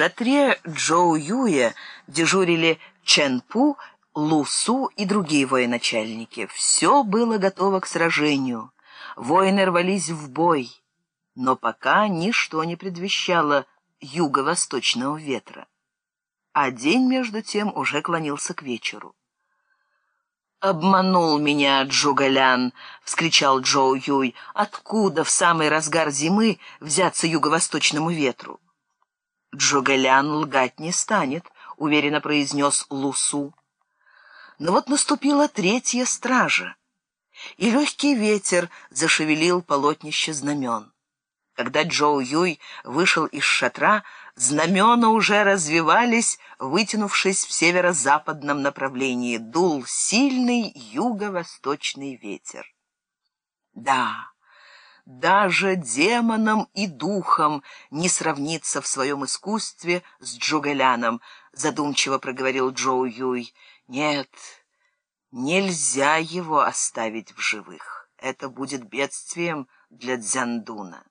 шатре Джоу Юя дежурили Чен Пу, Лу Су и другие военачальники. Все было готово к сражению. Воины рвались в бой, но пока ничто не предвещало юго-восточного ветра. А день, между тем, уже клонился к вечеру. «Обманул меня Джугалян!» — вскричал Джоу Юй. «Откуда в самый разгар зимы взяться юго-восточному ветру?» «Джугалян лгать не станет», — уверенно произнес Лусу. Но вот наступила третья стража, и легкий ветер зашевелил полотнище знамен. Когда Джоу Юй вышел из шатра, знамена уже развивались, вытянувшись в северо-западном направлении. Дул сильный юго-восточный ветер. Да, даже демоном и духом не сравнится в своем искусстве с Джугаляном, задумчиво проговорил Джоу Юй. Нет, нельзя его оставить в живых. Это будет бедствием для Дзяндуна.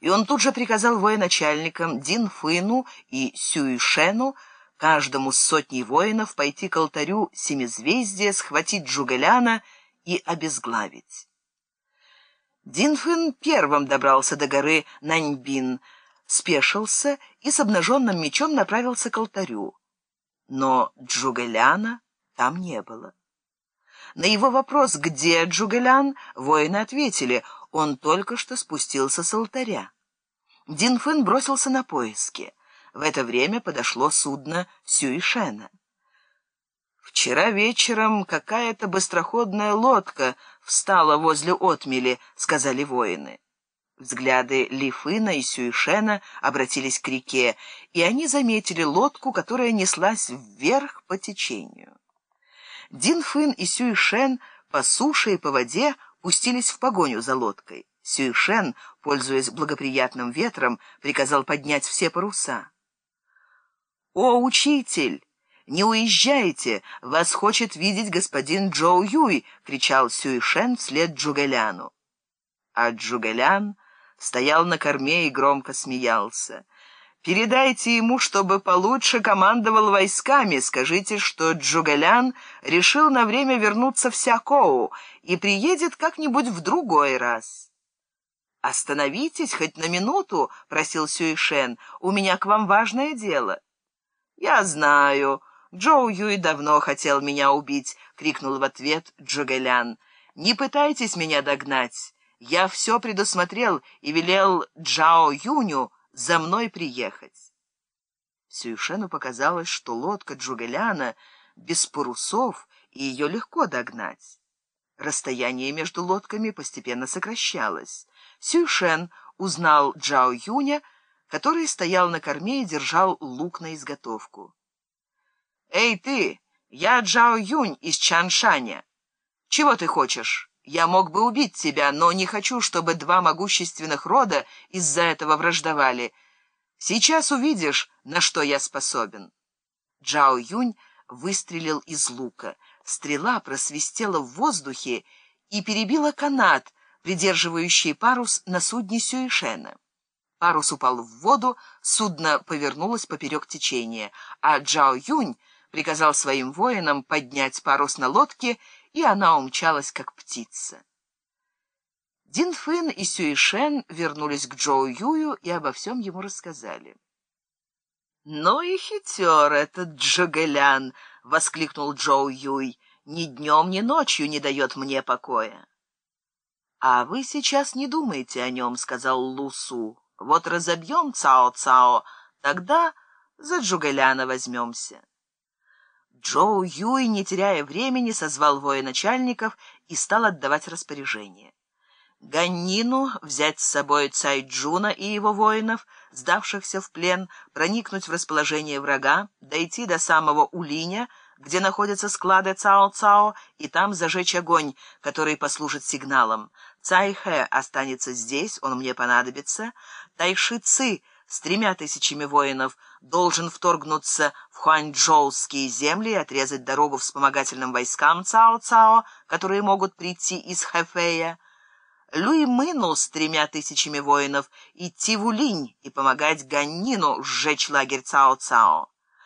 И он тут же приказал военачальникам Дин Фыну и Сюишену, каждому с сотней воинов, пойти к алтарю Семизвездия, схватить Джугаляна и обезглавить. Динфын первым добрался до горы Наньбин, спешился и с обнаженным мечом направился к алтарю. Но Джугаляна там не было. На его вопрос «Где Джугалян?» воины ответили «Он только что спустился с алтаря». Динфын бросился на поиски. В это время подошло судно Сюишена. «Вчера вечером какая-то быстроходная лодка встала возле отмели», — сказали воины. Взгляды Лифына и Сюишена обратились к реке, и они заметили лодку, которая неслась вверх по течению. Динфын и Сюишен по суше и по воде пустились в погоню за лодкой. Сюишен, пользуясь благоприятным ветром, приказал поднять все паруса. «О, учитель!» «Не уезжайте! Вас хочет видеть господин Джоу Юй!» — кричал Сюишен вслед Джугэляну. А Джугэлян стоял на корме и громко смеялся. «Передайте ему, чтобы получше командовал войсками. Скажите, что Джугэлян решил на время вернуться в Сякоу и приедет как-нибудь в другой раз». «Остановитесь хоть на минуту», — просил Сюишен. «У меня к вам важное дело». «Я знаю», «Джоу Юй давно хотел меня убить», — крикнул в ответ Джугэлян. «Не пытайтесь меня догнать. Я все предусмотрел и велел Джао Юню за мной приехать». Сюйшену показалось, что лодка Джугэляна без парусов, и ее легко догнать. Расстояние между лодками постепенно сокращалось. Сюйшен узнал Джао Юня, который стоял на корме и держал лук на изготовку. «Эй, ты! Я Джао Юнь из Чаншаня. Чего ты хочешь? Я мог бы убить тебя, но не хочу, чтобы два могущественных рода из-за этого враждовали. Сейчас увидишь, на что я способен». Джао Юнь выстрелил из лука. Стрела просвистела в воздухе и перебила канат, придерживающий парус на судне Сюэшена. Парус упал в воду, судно повернулось поперек течения, а Джао Юнь приказал своим воинам поднять парус на лодке, и она умчалась, как птица. Дин Фын и Сюишен вернулись к Джоу Юю и обо всем ему рассказали. «Ну и хитер этот Джагэлян!» — воскликнул Джоу Юй. «Ни днем, ни ночью не дает мне покоя». «А вы сейчас не думаете о нем», — сказал Лу Су. «Вот разобьем Цао-Цао, тогда за Чжугэ Ляна возьмемся». Чжоу Юй, не теряя времени, созвал военачальников и стал отдавать распоряжение. Гань Нину взять с собой Цай Чжуна и его воинов, сдавшихся в плен, проникнуть в расположение врага, дойти до самого Улиня, где находятся склады Цао-Цао, и там зажечь огонь, который послужит сигналом. Цай Хэ останется здесь, он мне понадобится. Тайши Ци с тремя тысячами воинов должен вторгнуться в хуанчжоуские земли и отрезать дорогу вспомогательным войскам Цао-Цао, которые могут прийти из Хэфэя. Люи Мыну с тремя тысячами воинов идти в Улинь и помогать Ганнину сжечь лагерь Цао-Цао.